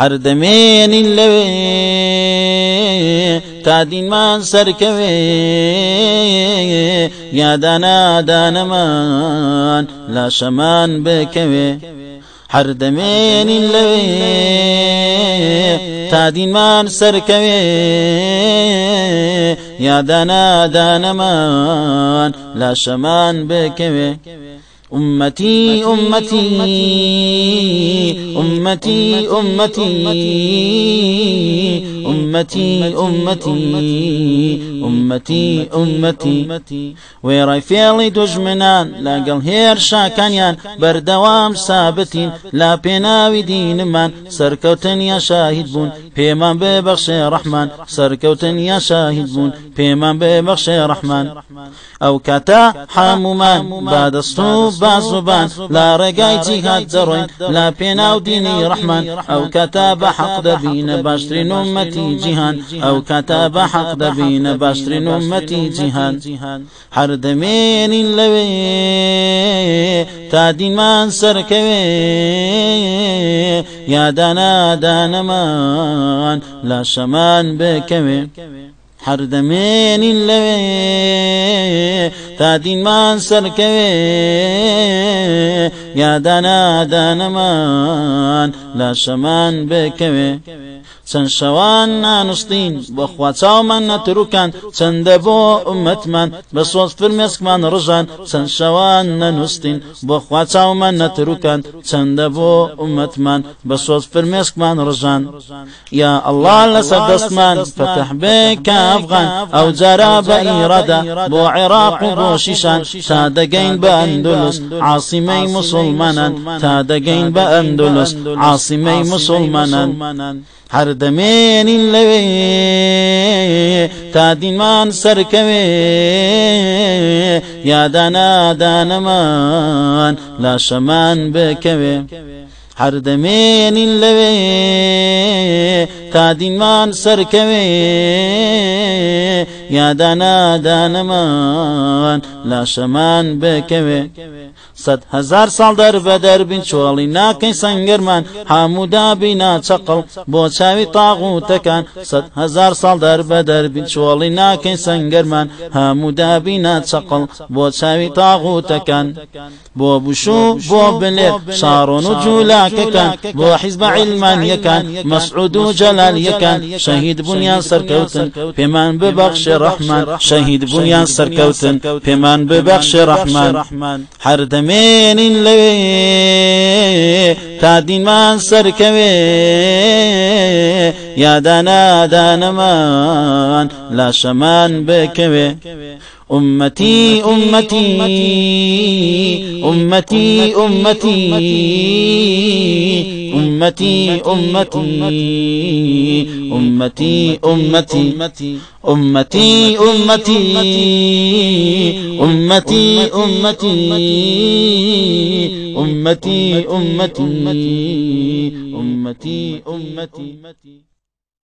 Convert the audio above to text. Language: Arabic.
هەردەمێنین لەوێ تا دینمان سەرکەوێ. یادانادانەمان لاشەمان بکەوێ. هەردەمێنین لەوێ تا دینمان سەرکەوێ. یادانادانەمان لاشەمان بکەوێ. أمتي أمتي أمتي أمتي أمتي أمتي أمتي أمتي. وێڕای فێڵی دژمنان لەگەڵ هێر شاکانیان بەردەوام سابتین لا پێناوی دینمان سەرکەوتن یا شاهید بوون پێمان بێبەخشێ ڕەحمان سەرکەوتن یا شاهید بوون پێمان بێبەخشێ ڕەحمان ئەو کاتا هەمومان بادەست و بازوبان لا ڕێگای جیهات دەڕۆین لا پێناو دینی ڕەحمان ئەو کاتا بە حەق دەبینە باشترین ومەتی جیهان. ئەو کاتا بە حەق دەبینە باشترین ومەتی جیهان. هەر دەمێنین لەوێ تا دیمان سەرکەوێ یادانادانەمان شمان لا شمان بكوي. هر حردمين اللوي تادين من سركوي يا دانا دانا من لا شمان بكوي. سنشوان نانستين بخواتاو من نتركان سندبو أمت من بصوت فرميسك من رجان سنشوان نانستين بخواتاو من نتركان سندبو أمت من بصوت فرميسك من رجان يا الله لسد اسمان فتح بك أفغان أو جراب إرادة بو عراق بو شيشان تادقين بأندلس عاصمي مسلمانا تادقين بأندلس عاصمي مسلمانا هر دەگەین بە ئەندلس عاصمەی مسلمانان هەر دەمێنین لەوێ تا دینمان سەرکەوێ. یادانادانەمان لاشەمان بکەوێ. هەر دەمێنین لەوێ تا دینمان سەرکەوێ. یادانادانەمان لاشەمان بکەوێ. سەد هزار ساڵ دەربە دەربین چۆڵی ناکەی سنگرمان هەموودا بینا چقڵ بۆ چاوی تاغوتەکان سەد هزار ساڵ دەربە دەربین چۆڵی ناکەی سنگرمان هەموودا بینا چقڵ بۆ چاوی تاغوتەکان بۆ بشوو بۆ بلێ شارۆن و جوولاکەکان بۆ حیزب عیلمانیەکان مەسعود و جەلالیەکان. شەهید بوونیان سەرکەوتن پێمان ببخش رحمان شهید بویان سرکوتن پیمان ببخش رحمان هر دمین لوی تا دینمان سەرکەوێ یادانادانەمان لاشەمان بکەوێ أمتي أمتي أمتي أمتي أمتي أمتي أمتي أمتي أمتي أمتي أمتي أمتي أمتي أمتي أمتي أمتي